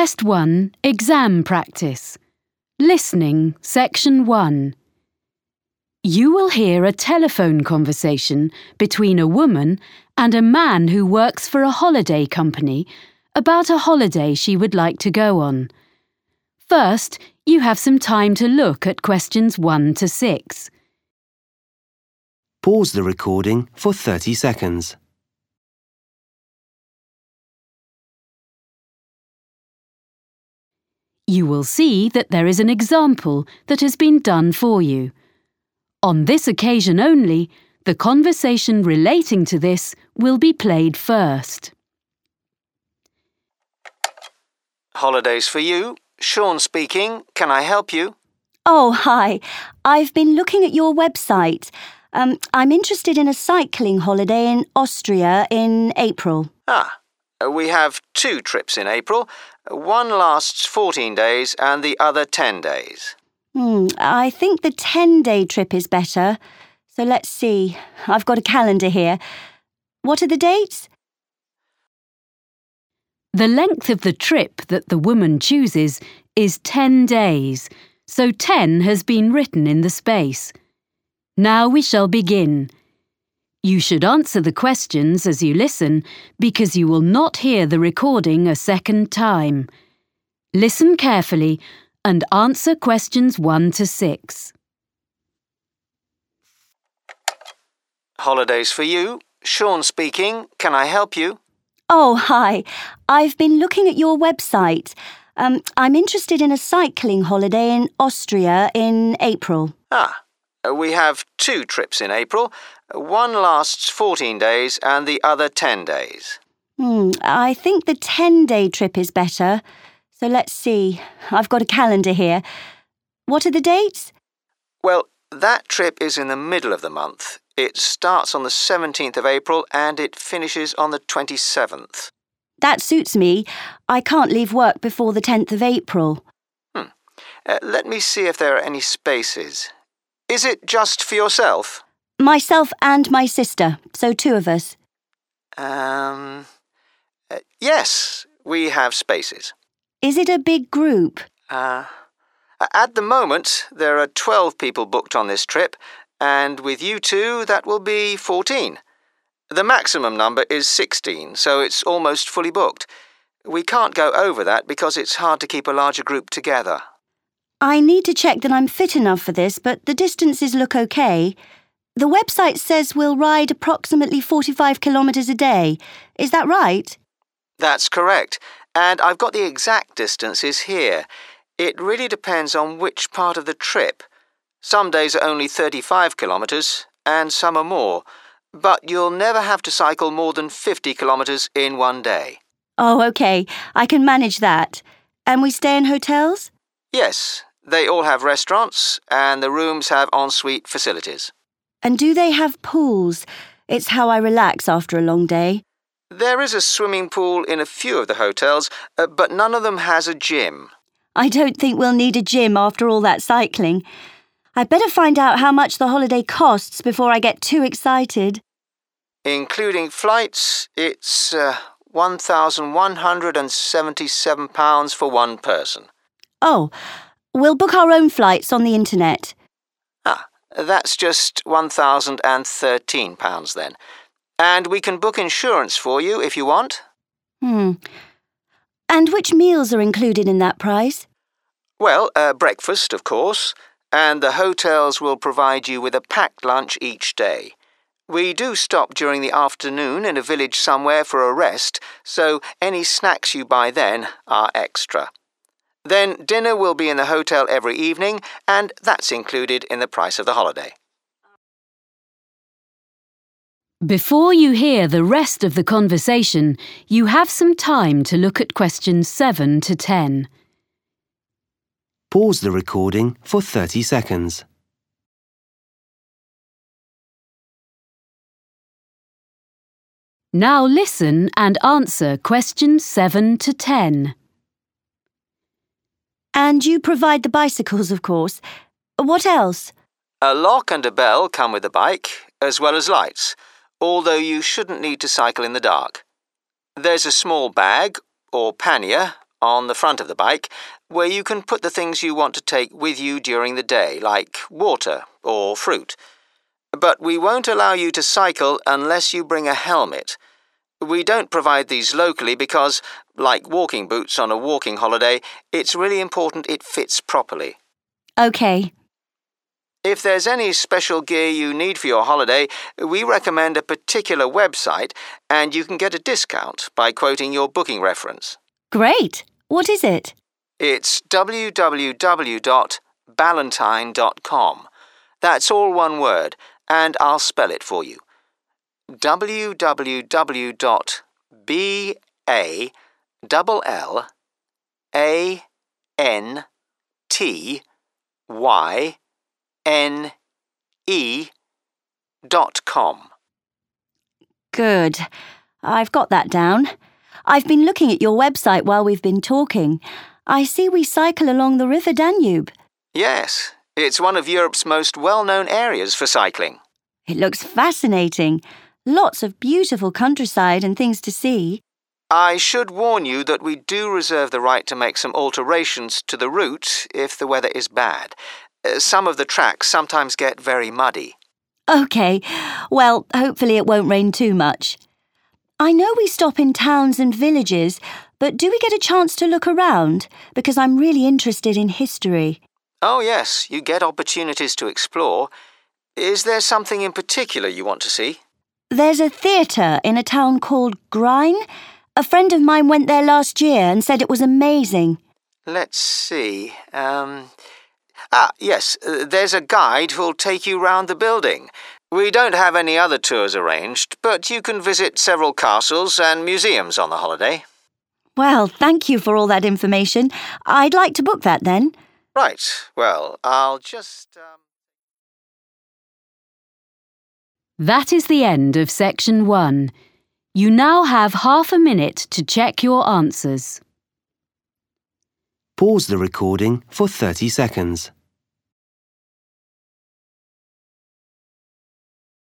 Test 1 Exam Practice. Listening, Section 1. You will hear a telephone conversation between a woman and a man who works for a holiday company about a holiday she would like to go on. First, you have some time to look at questions 1 to 6. Pause the recording for 30 seconds. You will see that there is an example that has been done for you. On this occasion only, the conversation relating to this will be played first. Holidays for you. Sean speaking. Can I help you? Oh, hi. I've been looking at your website. Um, I'm interested in a cycling holiday in Austria in April. Ah, we have two trips in April. One lasts 14 days and the other 10 days. Hmm, I think the 10 day trip is better. So let's see. I've got a calendar here. What are the dates? The length of the trip that the woman chooses is 10 days, so 10 has been written in the space. Now we shall begin. You should answer the questions as you listen because you will not hear the recording a second time. Listen carefully and answer questions 1 to 6. Holidays for you. Sean speaking. Can I help you? Oh, hi. I've been looking at your website. Um, I'm interested in a cycling holiday in Austria in April. Ah, we have two trips in April. One lasts 14 days and the other 10 days. Hmm, I think the 10 day trip is better. So let's see. I've got a calendar here. What are the dates? Well, that trip is in the middle of the month. It starts on the 17th of April and it finishes on the 27th. That suits me. I can't leave work before the 10th of April. Hmm. Uh, let me see if there are any spaces. Is it just for yourself? Myself and my sister, so two of us. Um. Uh, yes, we have spaces. Is it a big group? Uh, at the moment, there are 12 people booked on this trip, and with you two, that will be 14. The maximum number is 16, so it's almost fully booked. We can't go over that because it's hard to keep a larger group together. I need to check that I'm fit enough for this, but the distances look okay. The website says we'll ride approximately 45 kilometres a day. Is that right? That's correct. And I've got the exact distances here. It really depends on which part of the trip. Some days are only 35 kilometres, and some are more. But you'll never have to cycle more than 50 kilometres in one day. Oh, OK. I can manage that. And we stay in hotels? Yes, they all have restaurants, and the rooms have ensuite facilities. And do they have pools? It's how I relax after a long day. There is a swimming pool in a few of the hotels, uh, but none of them has a gym. I don't think we'll need a gym after all that cycling. I'd better find out how much the holiday costs before I get too excited. Including flights, it's uh, £1,177 for one person. Oh, we'll book our own flights on the internet. Ah, that's just £1,013 then. And we can book insurance for you if you want. Hmm. And which meals are included in that price? Well, uh, breakfast, of course, and the hotels will provide you with a packed lunch each day. We do stop during the afternoon in a village somewhere for a rest, so any snacks you buy then are extra. Then dinner will be in the hotel every evening, and that's included in the price of the holiday. Before you hear the rest of the conversation, you have some time to look at questions 7 to 10. Pause the recording for 30 seconds. Now listen and answer questions 7 to 10. And you provide the bicycles, of course. What else? A lock and a bell come with the bike, as well as lights, although you shouldn't need to cycle in the dark. There's a small bag, or pannier, on the front of the bike where you can put the things you want to take with you during the day, like water or fruit. But we won't allow you to cycle unless you bring a helmet. We don't provide these locally because, like walking boots on a walking holiday, it's really important it fits properly. OK. If there's any special gear you need for your holiday, we recommend a particular website and you can get a discount by quoting your booking reference. Great. What is it? It's www.ballantine.com. That's all one word, and I'll spell it for you. www.ballantine. Good. I've got that down. I've been looking at your website while we've been talking. I see we cycle along the River Danube. Yes, it's one of Europe's most well known areas for cycling. It looks fascinating. Lots of beautiful countryside and things to see. I should warn you that we do reserve the right to make some alterations to the route if the weather is bad. Uh, Some of the tracks sometimes get very muddy. OK. Well, hopefully it won't rain too much. I know we stop in towns and villages, but do we get a chance to look around? Because I'm really interested in history. Oh, yes, you get opportunities to explore. Is there something in particular you want to see? There's a theatre in a town called Grein. A friend of mine went there last year and said it was amazing. Let's see. Um, ah, yes, uh, there's a guide who'll take you round the building. We don't have any other tours arranged, but you can visit several castles and museums on the holiday. Well, thank you for all that information. I'd like to book that then. Right, well, I'll just. Um... That is the end of section one. You now have half a minute to check your answers. Pause the recording for 30 seconds.